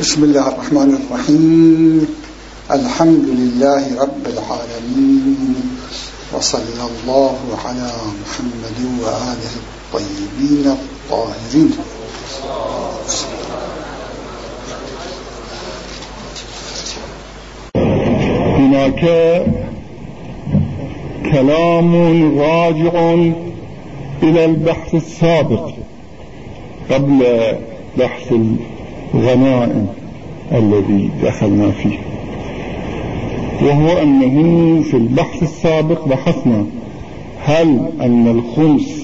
بسم الله الرحمن الرحيم. الحمد لله رب العالمين. وصلى الله على محمد وآله الطيبين الطاهرين. هناك كلام راجع إلى البحث السابق قبل بحث الغنائم الذي دخلنا فيه. وهو أنه في البحث السابق بحثنا هل أن الخمس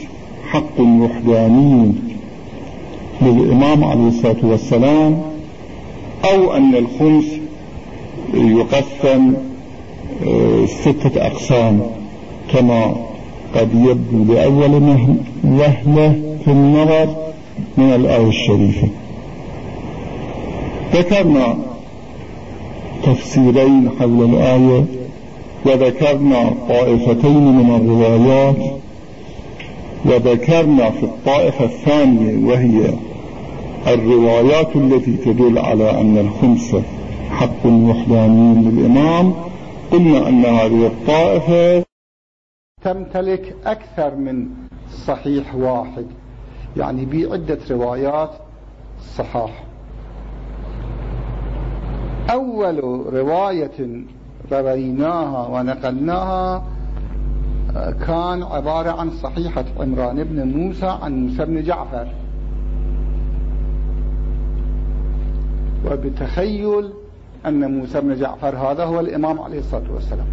حق وحداني للإمام عليه الصلاة والسلام أو أن الخمس يقسم آه، ستة أقسام كما قد يبدو لأول وهلة في النظر من الآية الشريفة. ذكرنا تفسيرين حول الآية وذكرنا طائفتين من الروايات وذكرنا في الطائفة الثانية وهي الروايات التي تدل على أن الخمسة حق وحداني للإمام. قلنا أن هذه الطائفة تمتلك أكثر من صحيح واحد يعني بعدة روايات صحاح. أول رواية رويناها ونقلناها كان عبارة عن صحيحة عمران بن موسى عن موسى بن جعفر. وبتخيل أن موسى بن جعفر هذا هو الإمام عليه الصلاة والسلام.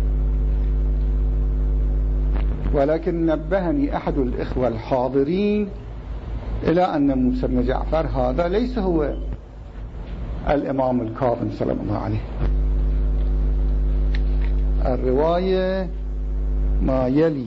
ولكن نبهني أحد الإخوة الحاضرين إلى أن موسى بن جعفر هذا ليس هو الإمام الكاظم سلام الله عليه الرواية ما يلي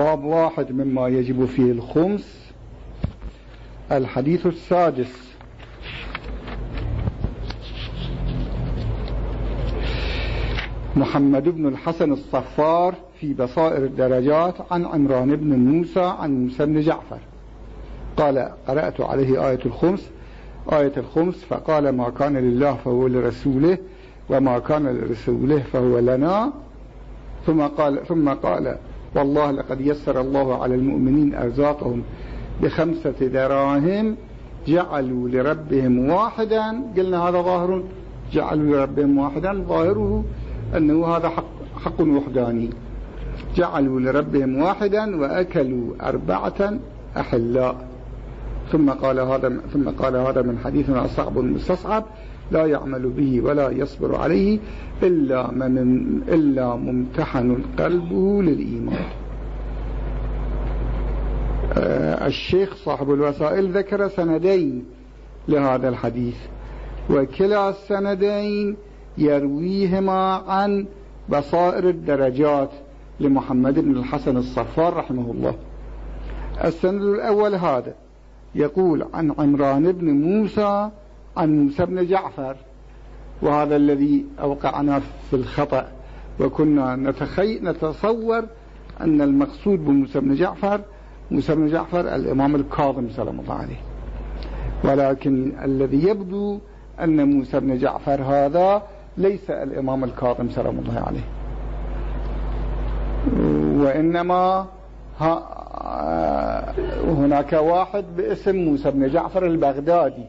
باب واحد مما يجب فيه الخمس الحديث السادس. محمد بن الحسن الصفار في بصائر الدرجات عن عمران بن موسى عن موسى بن جعفر. قال قرأت عليه آية الخمس آية الخمس فقال ما كان لله فهو لرسوله وما كان لرسوله فهو لنا. ثم قال ثم قال والله لقد يسر الله على المؤمنين أرزاقهم بخمسة دراهم جعلوا لربهم واحدا. قلنا هذا ظاهر جعلوا لربهم واحدا. ظاهره أنه هذا حق, حق وحداني. جعلوا لربهم واحدا وأكلوا أربعة أحلاء. ثم قال هذا ثم قال هذا من حديثنا صعب مستصعب. لا يعمل به ولا يصبر عليه إلا, من إلا ممتحن قلبه للإيمان. آه، الشيخ صاحب الوسائل ذكر سندين لهذا الحديث وكلا السندين يرويهما عن بصائر الدرجات لمحمد بن الحسن الصفار رحمه الله. السند الأول هذا يقول عن عمران بن موسى عن موسى بن جعفر وهذا الذي أوقعنا في الخطأ وكنا نتخي نتصور أن المقصود بموسى بن جعفر موسى بن جعفر الإمام الكاظم سلام الله عليه. ولكن الذي يبدو أن موسى بن جعفر هذا ليس الإمام الكاظم سلام الله عليه. وإنما هناك واحد باسم موسى بن جعفر البغدادي.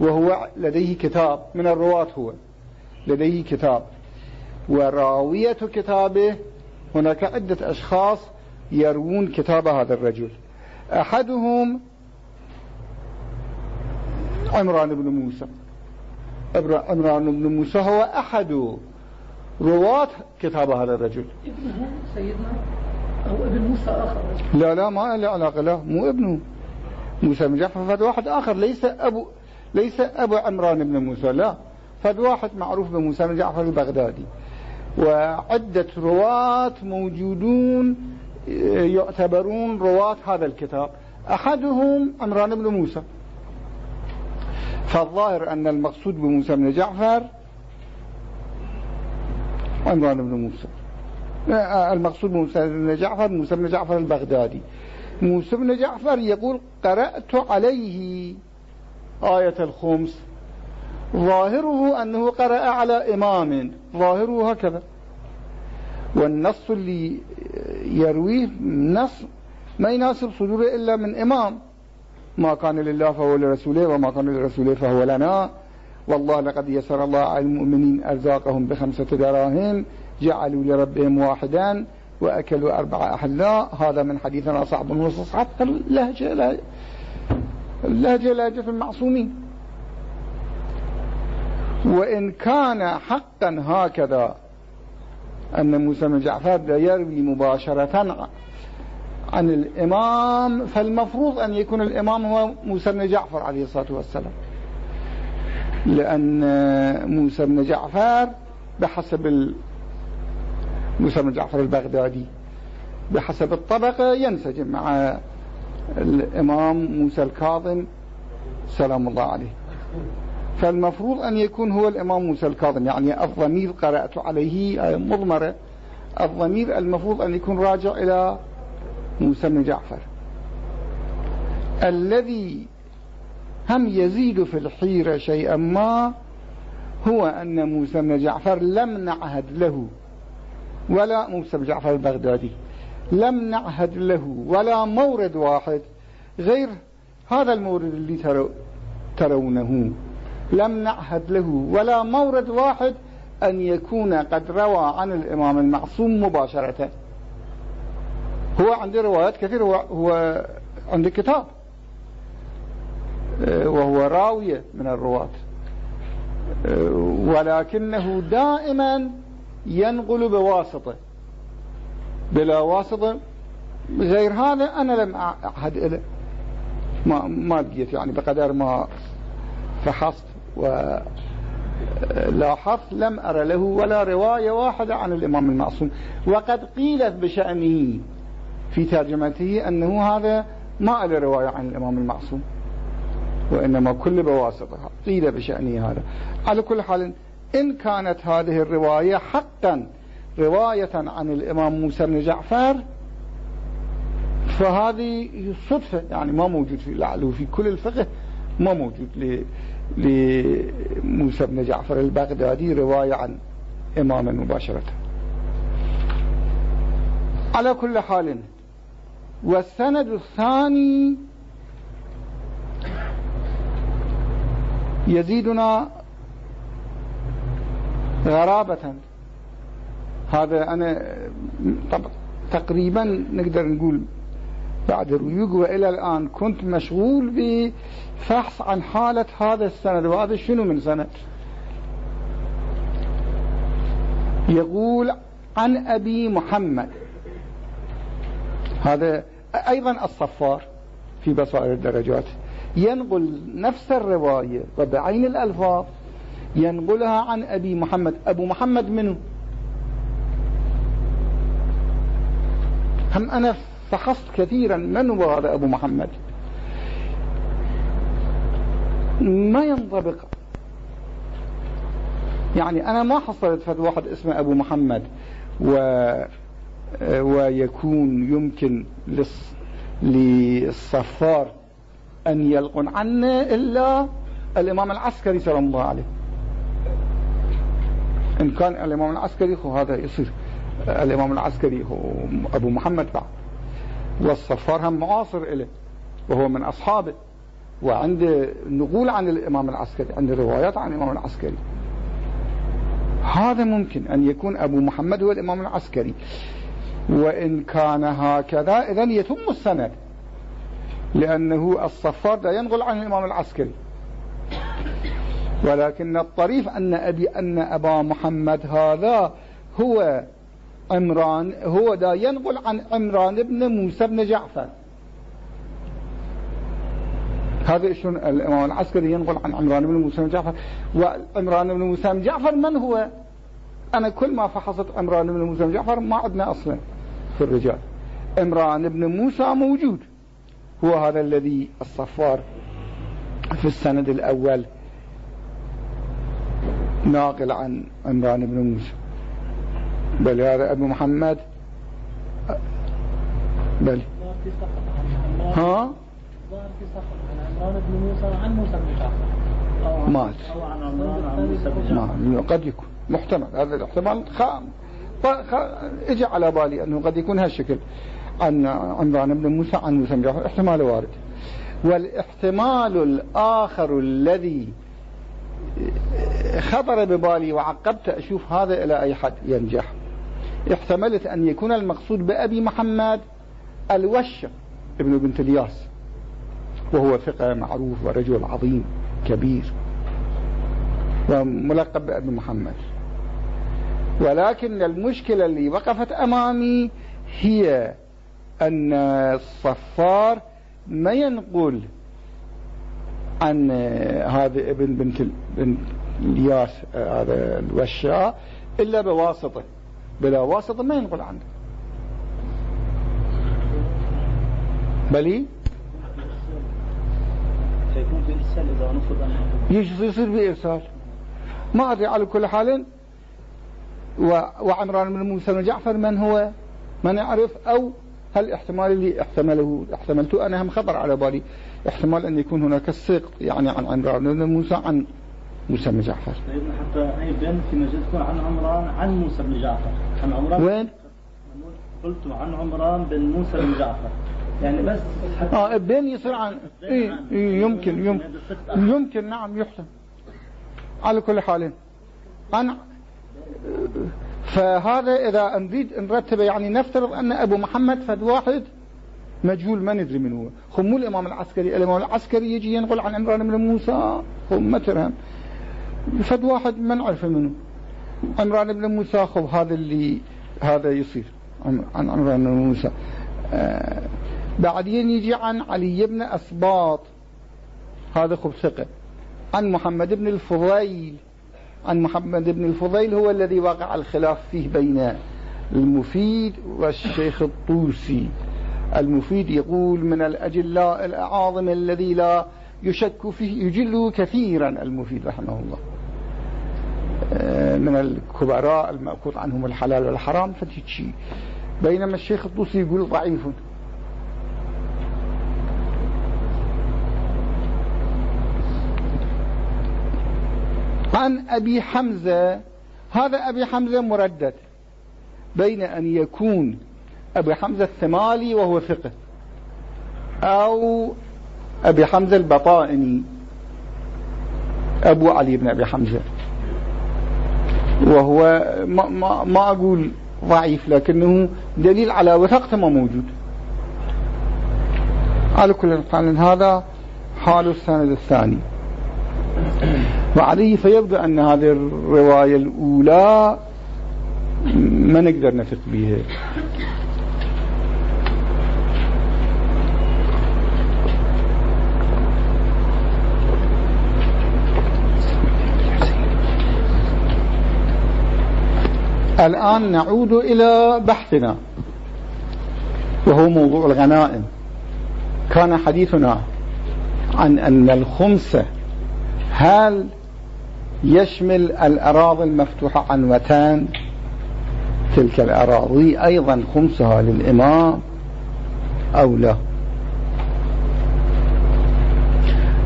وهو لديه كتاب من الرواة هو. لديه كتاب. وراوية كتابه هناك عدة أشخاص يروون كتاب هذا الرجل. أحدهم عمران بن موسى. عمران بن موسى هو أحد رواة كتاب هذا الرجل. ابنه سيدنا؟ أو ابن موسى آخر لا لا ما له علاقة لا مو ابنه. موسى بن جعفر واحد آخر ليس أبو ليس أبو عمران بن موسى لا. فد واحد معروف بموسى بن جعفر البغدادي. وعدة رواة موجودون يعتبرون رواة هذا الكتاب. أحدهم عمران بن موسى. فالظاهر أن المقصود بموسى بن جعفر عمران بن موسى. المقصود بموسى بن جعفر موسى بن جعفر البغدادي. موسى بن جعفر يقول قرأت عليه آية الخمس. ظاهره أنه قرأ على إمام. ظاهره هكذا. والنص اللي يرويه نص ما يناسب صدوره إلا من إمام. ما كان لله فهو لرسوله وما كان لرسوله فهو لنا. والله لقد يسر الله على المؤمنين أرزاقهم بخمسة دراهم. جعلوا لربهم واحدا وأكلوا أربع أحلاء. هذا من حديثنا صعب ونصص حتى اللهجة لهجة المعصومين. وإن كان حقا هكذا أن موسى بن جعفر يروي مباشرة عن الإمام فالمفروض أن يكون الإمام هو موسى بن جعفر عليه الصلاة والسلام. لأن موسى بن جعفر بحسب موسى بن جعفر البغدادي بحسب الطبقة ينسجم مع الإمام موسى الكاظم سلام الله عليه. فالمفروض أن يكون هو الإمام موسى الكاظم يعني الضمير قرأت عليه آية مضمرة. الضمير المفروض أن يكون راجع إلى موسى بن جعفر. الذي هم يزيد في الحيرة شيئا ما هو أن موسى بن جعفر لم نعهد له ولا موسى بن جعفر البغدادي. لم نعهد له ولا مورد واحد غير هذا المورد اللي ترونه. لم نعهد له ولا مورد واحد أن يكون قد روى عن الإمام المعصوم مباشرة. هو عنده روايات كثير هو, عنده كتاب آه، وهو راوية من الرواة. آه، ولكنه دائما ينقل بواسطة. بلا واسطة. غير هذا أنا لم أعهد إليه ما, ما لقيت يعني بقدر ما فحصت ولاحظت لم أرى له ولا رواية واحدة عن الإمام المعصوم. وقد قيلت بشأنه في ترجمته أنه هذا ما له رواية عن الإمام المعصوم وإنما كل بواسطة. قيل بشأنه هذا. على كل حال إن كانت هذه الرواية حقا رواية عن الإمام موسى بن جعفر فهذه صدفة يعني ما موجود في لعله في كل الفقه ما موجود لموسى بن جعفر البغدادي رواية عن إمام مباشرة. على كل حال والسند الثاني يزيدنا غرابة. هذا أنا تقريبا نقدر نقول بعد الريوق وإلى الآن كنت مشغول بفحص عن حالة هذا السند وهذا شنو من سند؟ يقول عن أبي محمد. هذا أيضا الصفار في بصائر الدرجات. ينقل نفس الرواية وبعين الألفاظ ينقلها عن أبي محمد. أبو محمد منه؟ هم أنا فحصت كثيرا من هو هذا أبو محمد. ما ينطبق. يعني أنا ما حصلت فد واحد اسمه أبو محمد و ويكون يمكن للصفار أن يلقن عنه إلا الإمام العسكري سلام الله عليه إن كان الإمام العسكري هذا يصير. الإمام العسكري هو أبو محمد بعد. والصفار هم معاصر إليه وهو من أصحابه. وعنده نقول عن الإمام العسكري عنده روايات عن الإمام العسكري. هذا ممكن أن يكون أبو محمد هو الإمام العسكري. وإن كان هكذا إذا يتم السند. لأنه الصفار لا ينقل عن الإمام العسكري. ولكن الطريف أن أبي أن أبا محمد هذا هو عمران هو دا ينقل عن عمران بن موسى بن جعفر. هذا شلون الإمام العسكري ينقل عن عمران بن موسى بن جعفر. وعمران بن موسى بن جعفر من هو؟ أنا كل ما فحصت عمران بن موسى بن جعفر ما عندنا أصلا في الرجال. عمران بن موسى موجود. هو هذا الذي الصفار في السند الأول ناقل عن عمران بن موسى. بل هذا أبو محمد. بل. ها؟ مات. قد يكون محتمل. هذا الاحتمال خ... خ... اجى على بالي أنه قد يكون هالشكل. عن عمران بن موسى عن موسى بن جعفر. احتمال وارد. والاحتمال الآخر الذي خطر ببالي وعقبت أشوف هذا إلى أي حد ينجح. احتملت أن يكون المقصود بأبي محمد الوشق ابن بنت الياس وهو ثقة معروف ورجل عظيم كبير وملقب بأبي محمد. ولكن المشكلة اللي وقفت أمامي هي أن الصفار ما ينقل عن هذا ابن بنت الياس هذا الوشاء إلا بواسطة. بلا واسطة ما ينقل عنه بلي؟ سيكون في إرسال إذا نفذ يصير في إرسال. ما أدري على كل حال. وعمران بن موسى بن جعفر من هو؟ ما نعرف أو هل احتمال اللي احتمله احتملته أنا هم خطر على بالي. احتمال أن يكون هناك السقط يعني عن عمران بن موسى عن موسى بن جعفر. سيدنا حتى أي بين في مجلس تكون عن عمران عن موسى بن جعفر. عن عمران وين؟ قلت عن عمران بن موسى بن جعفر. يعني بس حتى آه بين يصير عن إيه إيه يمكن يمكن. يمكن نعم يحسن على كل حال. عن فهذا إذا نريد نرتبه يعني نفترض أن أبو محمد فد واحد مجهول ما ندري من هو. خو مو الإمام العسكري. الإمام العسكري يجي ينقل عن عمران بن موسى. خو ما ترهم فد واحد ما نعرف منه. عمران بن موسى خو هذا اللي هذا يصير. عن عن عمران بن موسى. آه بعدين يجي عن علي بن أسباط. هذا خب ثقة. عن محمد بن الفضيل. عن محمد بن الفضيل هو الذي وقع الخلاف فيه بين المفيد والشيخ الطوسي. المفيد يقول من الأجلاء الأعاظم الذي لا يشك فيه يجل كثيرا المفيد رحمه الله. من الكبراء المأخوذ عنهم الحلال والحرام فتشي بينما الشيخ الطوسي يقول ضعيف. عن أبي حمزة هذا أبي حمزة مردد بين أن يكون أبي حمزة الثمالي وهو ثقة أو أبي حمزة البطائني أبو علي بن أبي حمزة. وهو ما, ما, ما أقول ضعيف لكنه دليل على وثقته ما موجود. على كل حال هذا حال السند الثاني. وعليه فيبدو أن هذه الرواية الأولى ما نقدر نثق بها. الآن نعود إلى بحثنا وهو موضوع الغنائم. كان حديثنا عن أن الخمسة هل يشمل الأراضي المفتوحة عنوتان تلك الأراضي أيضا خمسها للإمام أو لا؟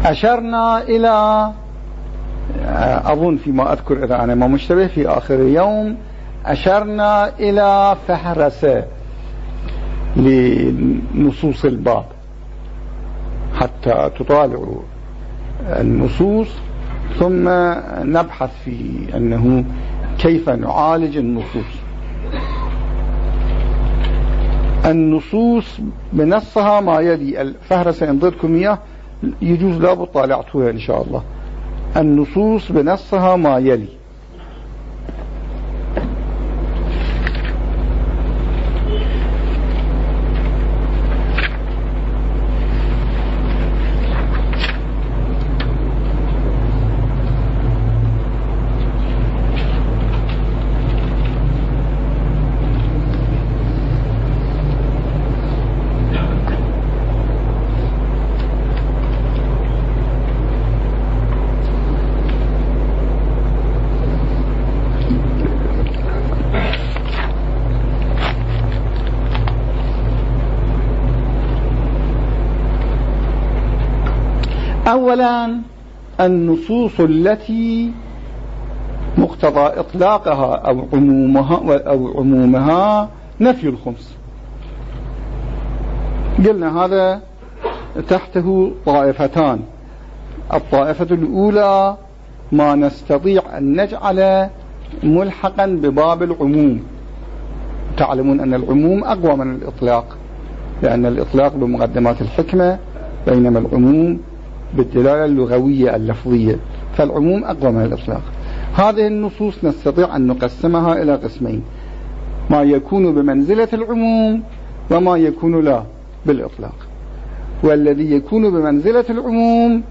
أشرنا إلى أظن فيما أذكر إذا أنا ما مشتبه في آخر يوم أشرنا إلى فهرسة لنصوص الباب حتى تطالعوا النصوص ثم نبحث في أنه كيف نعالج النصوص. النصوص بنصها ما يلي الفهرسة إن ضدكم إياه يجوز لابد طالعتوها إن شاء الله. النصوص بنصها ما يلي أولا النصوص التي مقتضى إطلاقها أو عمومها أو عمومها نفي الخمس. قلنا هذا تحته طائفتان. الطائفة الأولى ما نستطيع أن نجعل ملحقا بباب العموم. تعلمون أن العموم أقوى من الإطلاق لأن الإطلاق بمقدمات الحكمة بينما العموم بالدلالة اللغوية اللفظية. فالعموم أقوى من الإطلاق. هذه النصوص نستطيع أن نقسمها إلى قسمين. ما يكون بمنزلة العموم وما يكون لا بالإطلاق. والذي يكون بمنزلة العموم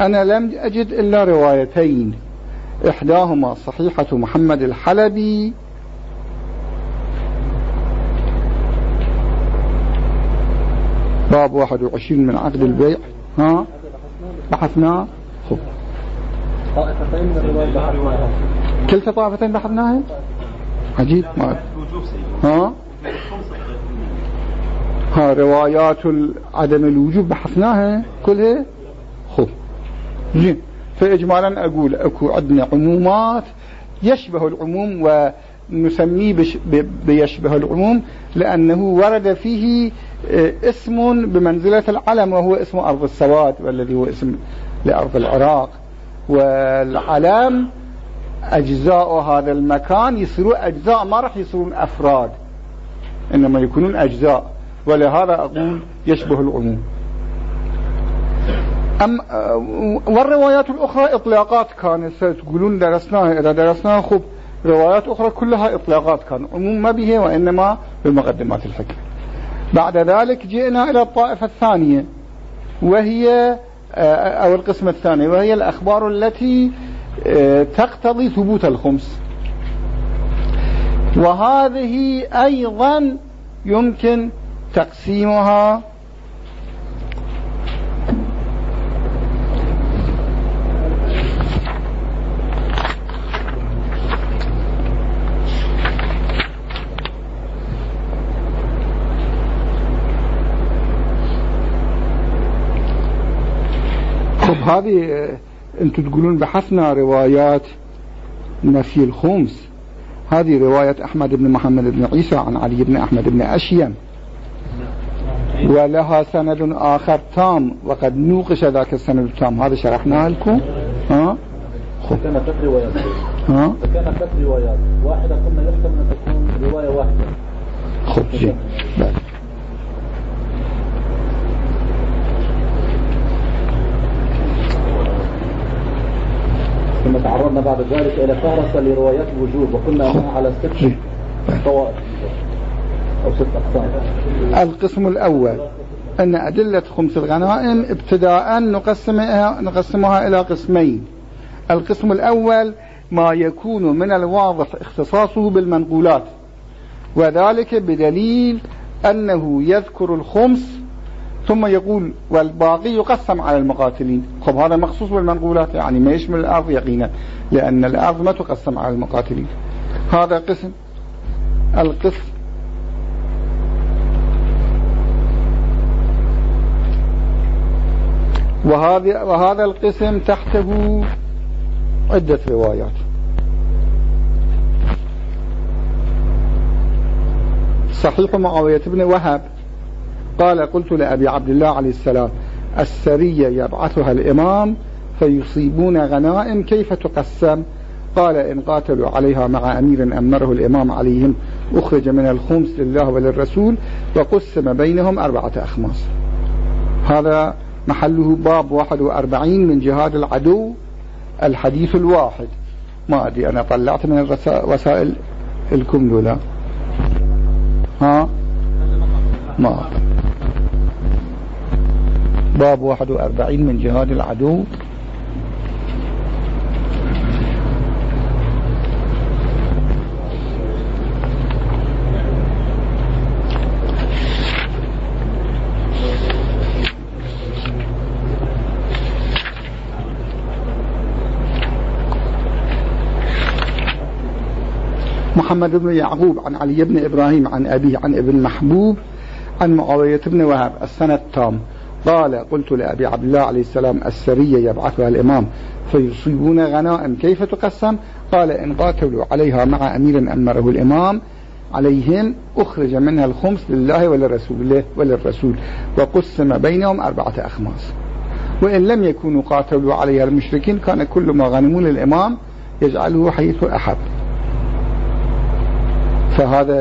أنا لم أجد إلا روايتين. إحداهما صحيحة محمد الحلبي. باب 21 من عقد البيع. ها؟ بحثناه خب. طائفتين من الرواية كلتا طائفتين بحثناها؟ عجيب. ما ها؟ ها روايات عدم الوجوب بحثناها؟ كلها خب. زين. فإجمالا أقول أكو عندنا عمومات يشبه العموم ونسميه بيشبه العموم لأنه ورد فيه اسم بمنزلة العلم وهو اسم أرض السواد والذي هو اسم لأرض العراق. والعلم أجزاء هذا المكان يصيرون أجزاء ما راح يصيرون أفراد إنما يكونون أجزاء. ولهذا أقول يشبه العموم. أم آه، والروايات الأخرى إطلاقات كانت تقولون درسناها إذا درسناها خب روايات أخرى كلها إطلاقات كان. عموم ما بها وإنما بمقدمات الحكمة بعد ذلك جئنا إلى الطائفة الثانية وهي آه، أو القسم الثاني وهي الأخبار التي آه، تقتضي ثبوت الخمس. وهذه أيضا يمكن تقسيمها هذه آه، أنتم تقولون بحثنا روايات نفي الخمس. هذه رواية أحمد بن محمد بن عيسى عن علي بن أحمد بن أشيم. ولها سند آخر تام وقد نوقش ذاك السند التام. هذا شرحناه لكم؟ ها؟ خب. كان ثلاث روايات. ها؟ كان ثلاث روايات. واحدة قلنا يحتمل أن تكون رواية واحدة. خب زين ثم تعرضنا بعد ذلك إلى فهرسة لروايات الوجوب وقلنا أنها على ست طوائف. أو ست أقسام. القسم الأول أن أدلة خمس الغنائم ابتداء نقسمها, نقسمها إلى قسمين. القسم الأول ما يكون من الواضح اختصاصه بالمنقولات وذلك بدليل أنه يذكر الخمس ثم يقول والباقي يقسم على المقاتلين. خب هذا مخصوص بالمنقولات يعني ما يشمل الأرض يقينا لأن الأرض ما تقسم على المقاتلين. هذا قسم القسم وهذا وهذا القسم تحته عدة روايات. صحيح معاوية بن وهب قال قلت لأبي عبد الله عليه السلام السرية يبعثها الإمام فيصيبون غنائم كيف تقسم؟ قال إن قاتلوا عليها مع أمير أمره الإمام عليهم أخرج من الخمس لله وللرسول وقسم بينهم أربعة أخماس. هذا محله باب 41 من جهاد العدو الحديث الواحد. ما أدري أنا طلعت من الوسائل الكم لا. ها؟ ما باب 41 من جهاد العدو. محمد بن يعقوب عن علي بن إبراهيم عن أبيه عن ابن محبوب عن معاوية بن وهب السنة التام. قال قلت لأبي عبد الله عليه السلام السرية يبعثها الإمام فيصيبون غنائم كيف تقسم؟ قال إن قاتلوا عليها مع أمير أمره الإمام عليهم أخرج منها الخمس لله ولرسوله وللرسول وقسم بينهم أربعة أخماس. وإن لم يكونوا قاتلوا عليها المشركين كان كل ما غنموا للإمام يجعله حيث أحب. فهذا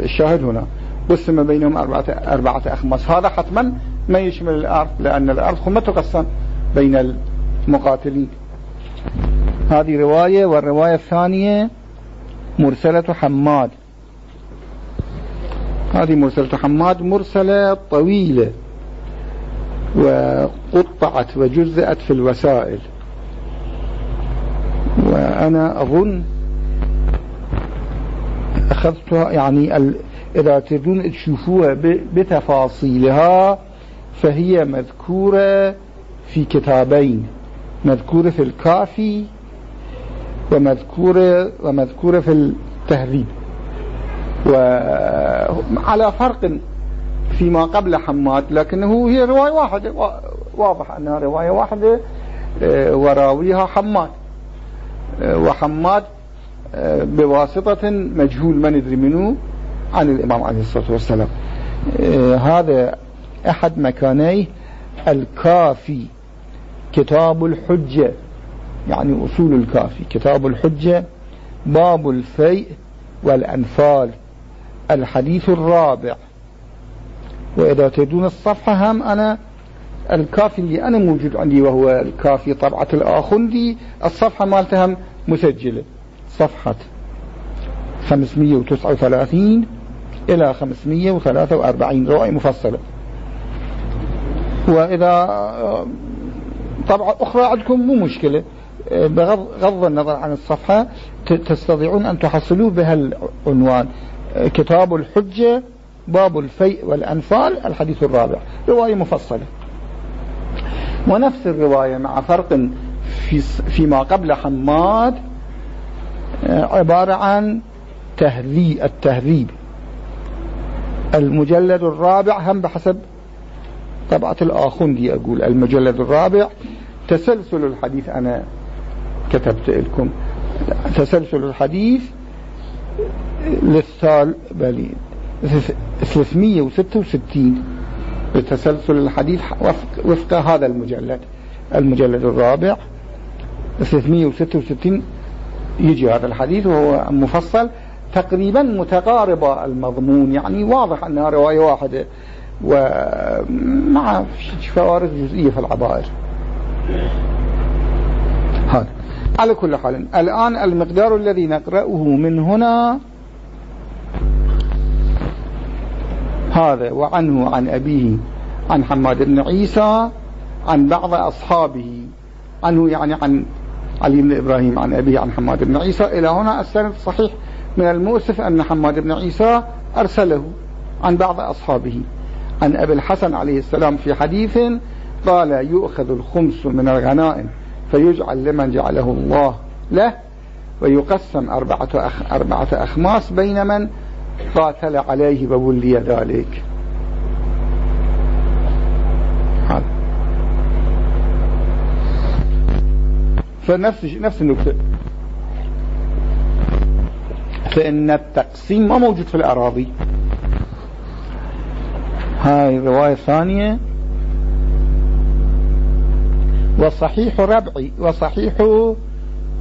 الشاهد هنا. قسم بينهم أربعة, أربعة أخماس. هذا حتما ما يشمل الأرض لأن الأرض خمة تقسم بين المقاتلين هذه رواية والرواية الثانية مرسلة حماد هذه مرسلة حماد مرسلة طويلة وقطعت وجزأت في الوسائل وأنا أظن أخذتها يعني. إذا تريدون تشوفوها بتفاصيلها فهي مذكورة في كتابين. مذكورة في الكافي ومذكورة ومذكورة في التهذيب. وعلى فرق فيما قبل حماد لكنه هي رواية واحدة. واضح أنها رواية واحدة آه، وراويها حماد. آه، وحماد آه، بواسطة مجهول ما ندري منه عن الإمام عليه الصلاة والسلام. هذا أحد مكانيه الكافي كتاب الحجة. يعني أصول الكافي. كتاب الحجة باب الفيء والأنفال. الحديث الرابع. وإذا تريدون الصفحة هم أنا الكافي اللي أنا موجود عندي وهو الكافي طبعة الآخندي. الصفحة مالتها مسجلة. صفحة 539 إلى 543 رواية مفصلة. وإذا طبعة أخرى عندكم مو مشكلة. بغض النظر عن الصفحة تستطيعون أن تحصلوه بهالعنوان كتاب الحجة باب الفيء والأنفال الحديث الرابع. رواية مفصلة. ونفس الرواية مع فرق في فيما قبل حماد عبارة عن تهذيب التهذيب. المجلد الرابع هم بحسب طبعة الآخندي أقول. المجلد الرابع تسلسل الحديث. أنا كتبت لكم تسلسل الحديث للثال بلي 366 بتسلسل الحديث وفق, وفق هذا المجلد. المجلد الرابع 366 يجي هذا الحديث وهو مفصل. تقريبا متقاربة المضمون يعني واضح أنها رواية واحدة. ومع فوارق جزئية في العبائر. هذا. على كل حال الآن المقدار الذي نقرأه من هنا هذا وعنه عن أبيه عن حماد بن عيسى عن بعض أصحابه عنه يعني عن علي بن إبراهيم عن أبيه عن حماد بن عيسى. إلى هنا السند صحيح من المؤسف أن حماد بن عيسى أرسله عن بعض أصحابه. عن أبي الحسن عليه السلام في حديث قال يؤخذ الخمس من الغنائم فيجعل لمن جعله الله له ويقسم أربعة, أخ أربعة أخماس بين من قاتل عليه وولي ذلك. هذا. فنفس نفس النكتة فإن التقسيم ما موجود في الأراضي. هاي الرواية الثانية وصحيح ربعي وصحيح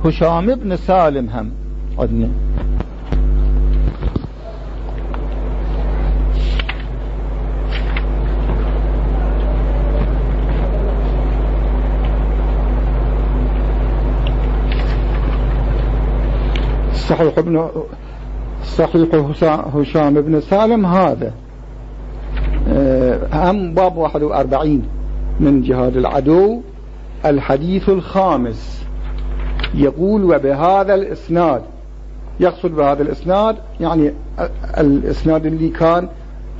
هشام بن سالم هم. عدنا. صحيح ابن صحيح هشام بن سالم هذا. هم باب 41 من جهاد العدو الحديث الخامس. يقول وبهذا الإسناد. يقصد بهذا الإسناد يعني الإسناد اللي كان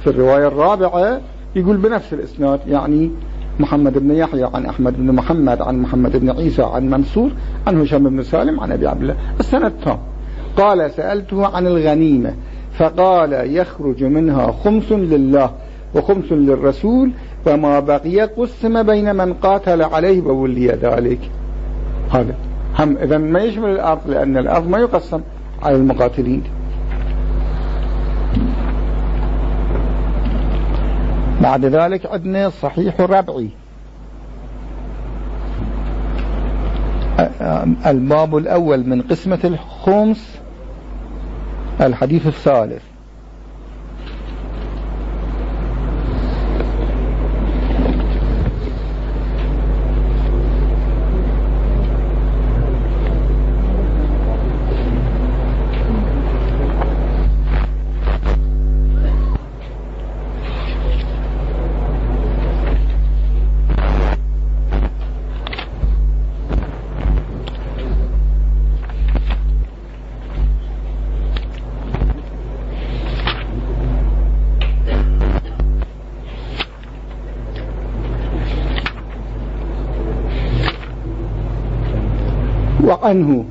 في الرواية الرابعة يقول بنفس الإسناد يعني محمد بن يحيى عن أحمد بن محمد عن محمد بن عيسى عن منصور عن هشام بن سالم عن أبي عبد الله. السند تام. قال سألته عن الغنيمة فقال يخرج منها خمس لله. وخمس للرسول وما بقي قسم بين من قاتل عليه وولي ذلك. هذا. هم إذا ما يشمل الأرض لأن الأرض ما يقسم على المقاتلين. بعد ذلك عندنا صحيح ربعي الباب الأول من قسمة الخمس الحديث الثالث. عنه.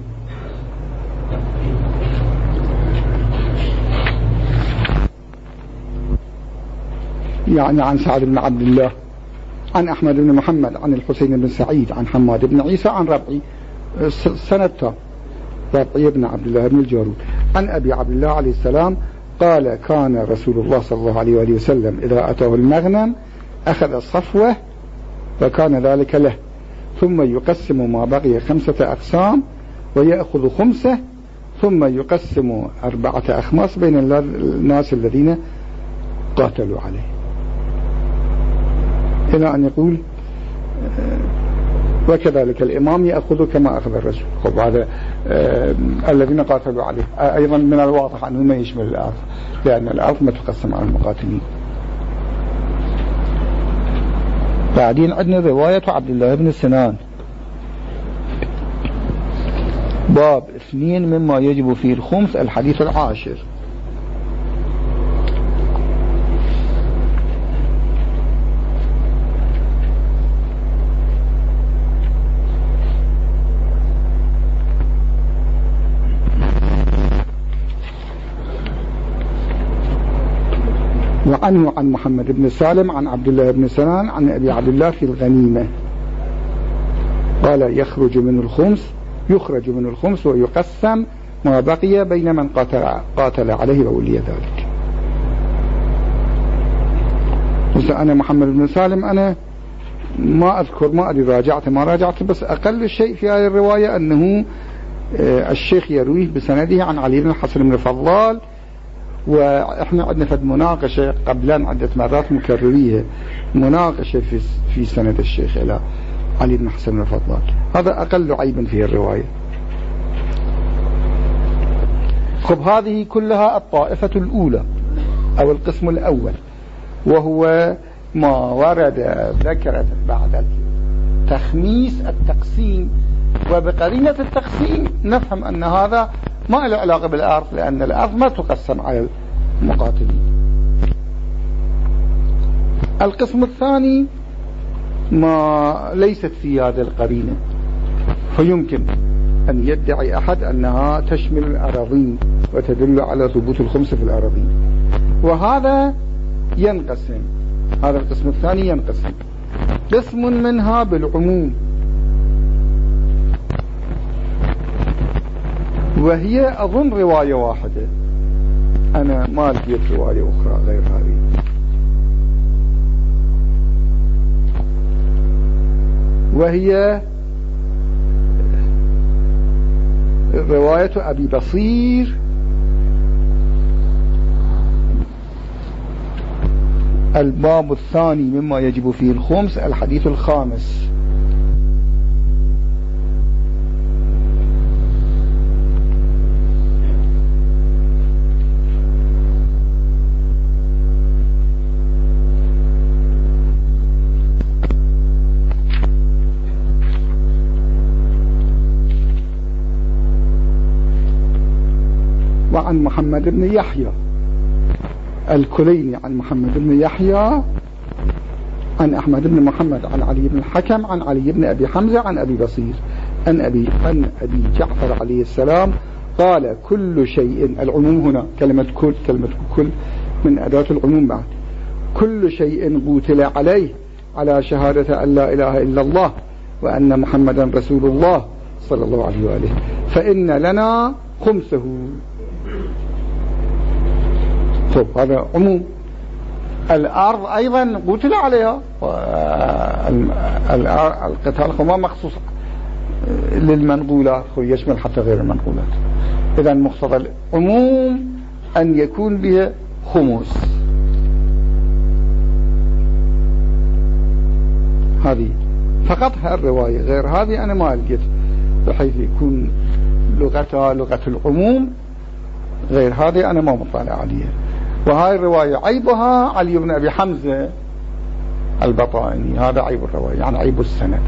يعني عن سعد بن عبد الله عن أحمد بن محمد عن الحسين بن سعيد عن حماد بن عيسى عن ربعي سنة ربعي بن عبد الله بن الجارود. عن أبي عبد الله عليه السلام قال كان رسول الله صلى الله عليه وآله وسلم إذا أتاه المغنم أخذ الصفوة وكان ذلك له. ثم يقسم ما بقي خمسة أقسام ويأخذ خمسة ثم يقسم أربعة أخماس بين الناس الذين قاتلوا عليه. إلى أن يقول آه، وكذلك الإمام يأخذ كما أخذ الرسول خب هذا آه الذين قاتلوا عليه. أيضا من الواضح أنه ما يشمل الأرض لأن الأرض ما تقسم على المقاتلين. بعدين عندنا رواية عبد الله بن سنان. باب اثنين مما يجب فيه الخمس الحديث العاشر. وعنه عن محمد بن سالم عن عبد الله بن سنان عن أبي عبد الله في الغنيمة. قال يخرج من الخمس يخرج من الخمس ويقسم ما بقي بين من قاتل, قاتل عليه وولي ذلك. أنا محمد بن سالم أنا ما أذكر ما أدري راجعت ما راجعت بس أقل شيء في هذه الرواية أنه آه، الشيخ يرويه بسنده عن علي بن الحسن بن الفضال وإحنا عندنا فد مناقشة قبلا عدة مرات مكررية مناقشة في في سند الشيخ إلى علي بن حسن الفضال هذا أقل عيبا في الرواية. خب هذه كلها الطائفة الأولى أو القسم الأول وهو ما ورد ذكرت بعد تخميس التقسيم وبقرينة التقسيم نفهم أن هذا ما له علاقة بالأرض لأن الأرض ما تقسم على المقاتلين. القسم الثاني ما ليست في هذا القرينة فيمكن أن يدعي أحد أنها تشمل الأراضين وتدل على ثبوت الخمس في الأراضين. وهذا ينقسم هذا القسم الثاني ينقسم. قسم منها بالعموم. وهي أظن رواية واحدة. أنا ما لقيت رواية أخرى غير هذه. وهي رواية أبي بصير. الباب الثاني مما يجب فيه الخمس الحديث الخامس. عن محمد بن يحيى. الكليني عن محمد بن يحيى عن أحمد بن محمد عن علي بن الحكم عن علي بن أبي حمزة عن أبي بصير عن أبي, عن أبي جعفر عليه السلام. قال كل شيء العموم هنا كلمة كل كلمة كل من أداة العموم بعد. كل شيء قتل عليه على شهادة أن لا إله إلا الله وأن محمدا رسول الله صلى الله عليه وآله. فإن لنا خمسه. طب هذا عموم. الأرض أيضا قتل عليها. القتال ما مخصوص للمنقولات يشمل حتى غير المنقولات. إذا مقتضى العموم أن يكون بها خمس. هذه فقط هالرواية غير هذه أنا ما لقيت بحيث يكون لغتها لغة العموم. غير هذه أنا ما مطالع عليها. وهاي الرواية عيبها علي بن أبي حمزة البطائني. هذا عيب الرواية يعني عيب السند.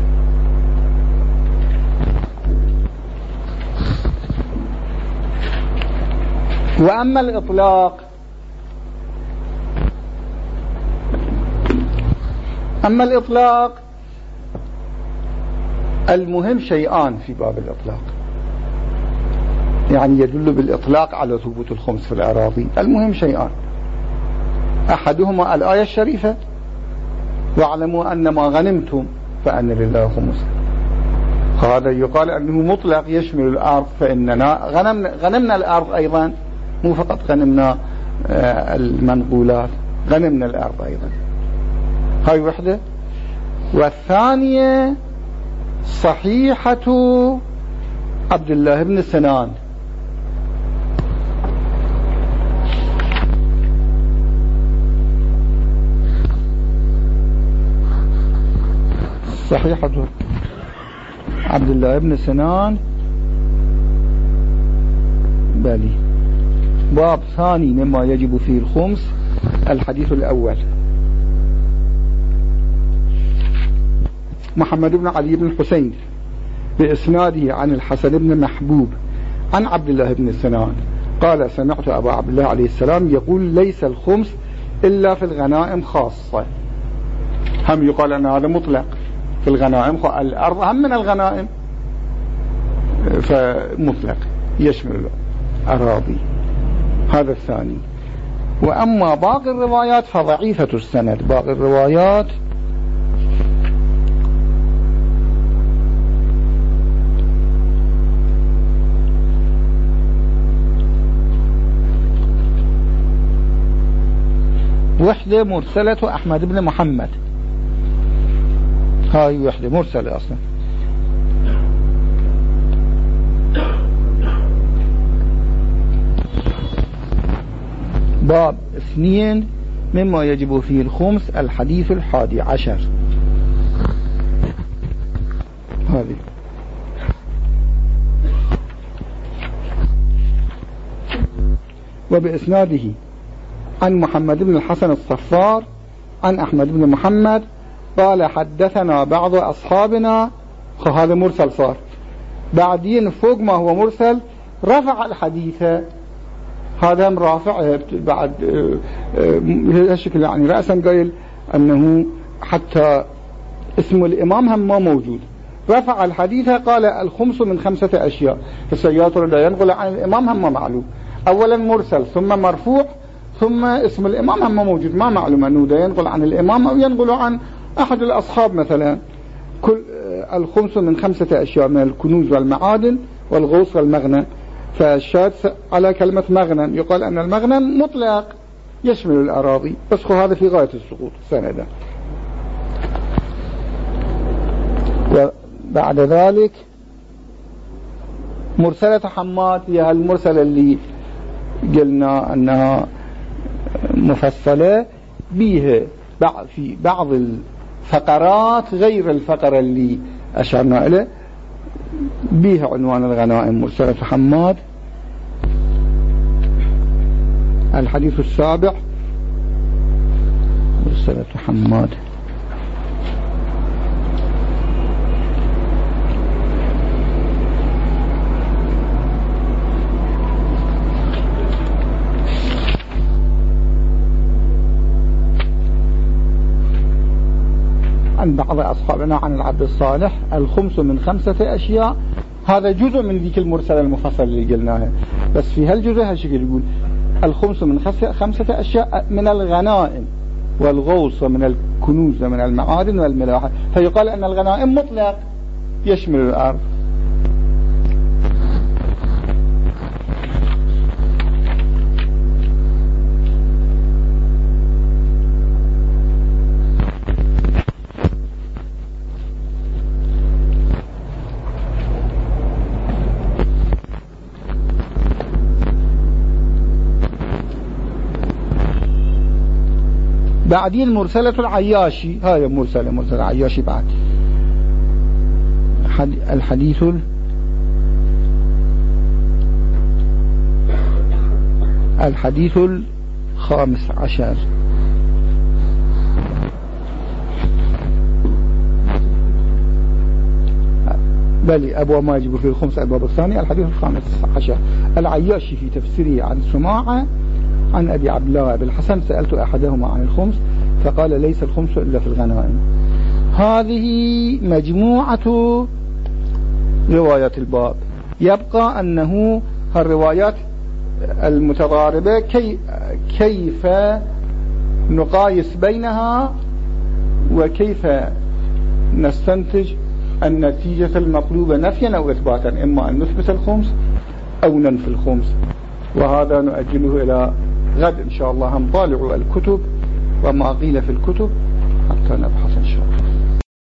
وأما الإطلاق أما الإطلاق المهم شيئان في باب الإطلاق. يعني يدل بالإطلاق على ثبوت الخمس في الأراضي. المهم شيئان. أحدهما الآية الشريفة. واعلموا أن ما غنمتم فأن لله خمس هذا يقال أنه مطلق يشمل الأرض فإننا غنمنا, غنمنا الأرض أيضا مو فقط غنمنا آه، المنقولات غنمنا الأرض أيضا. هاي وحدة. والثانية صحيحة عبد الله بن سنان. صحيحة عبد الله. بن سنان. بالي باب ثاني مما يجب فيه الخمس الحديث الأول. محمد بن علي بن الحسين بإسناده عن الحسن بن محبوب عن عبد الله بن سنان. قال سمعت أبا عبد الله عليه السلام يقول ليس الخمس إلا في الغنائم خاصة. هم يقال أن هذا مطلق. في الغنائم الأرض أهم من الغنائم. فمطلق يشمل الأراضي. هذا الثاني. وأما باقي الروايات فضعيفة السند. باقي الروايات وحدة مرسلة أحمد بن محمد. هاي وحدة مرسلة أصلا. باب اثنين مما يجب فيه الخمس الحديث الحادي عشر. هذه. وبإسناده عن محمد بن الحسن الصفار عن أحمد بن محمد قال حدثنا بعض أصحابنا هذا مرسل صار. بعدين فوق ما هو مرسل رفع الحديث. هذا مرافع بعد هالشكل يعني رأسا قايل أنه حتى اسم الإمام هم ما موجود. رفع الحديث قال الخمس من خمسة أشياء. فالسياطر لا ينقل عن الإمام هم معلوم. أولا مرسل ثم مرفوع ثم اسم الإمام هم موجود ما معلوم أنه ينقل عن الإمام أو ينقل عن أحد الأصحاب مثلا كل الخمس من خمسة أشياء من الكنوز والمعادن والغوص والمغنم. فالشاذ على كلمة مغنم يقال أن المغنم مطلق يشمل الأراضي. بس هذا في غاية السقوط سندا. وبعد ذلك مرسلة حماد هي المرسلة اللي قلنا أنها مفصلة بيها. في بعض الفقرات غير الفقرة اللي أشرنا إليه بيها عنوان الغنائم. مرسلة حماد الحديث السابع. مرسلة حماد عن بعض أصحابنا عن العبد الصالح الخمس من خمسة أشياء. هذا جزء من ذيك المرسلة المفصلة اللي قلناها. بس في هالجزء هالشكل يقول الخمس من خمسة أشياء من الغنائم والغوص من الكنوز ومن المعادن والملاحة فيقال أن الغنائم مطلق يشمل الأرض. بعدين مرسلة العياشي. هاي مرسلة مرسلة العياشي بعد. الحديث الحديث الخامس عشر. بل أبو ما يجب في الخمس الباب الثاني الحديث الخامس عشر. العياشي في تفسيره عن سماعة عن أبي عبد الله بن الحسن سألت أحدهما عن الخمس فقال ليس الخمس إلا في الغنائم. هذه مجموعة روايات الباب. يبقى أنه الروايات المتضاربة كي كيف نقايس بينها وكيف نستنتج النتيجة المطلوبة نفيا أو إثباتا إما أن نثبت الخمس أو ننفي الخمس. وهذا نؤجله إلى غد إن شاء الله هم طالعوا الكتب وما قيل في الكتب حتى نبحث.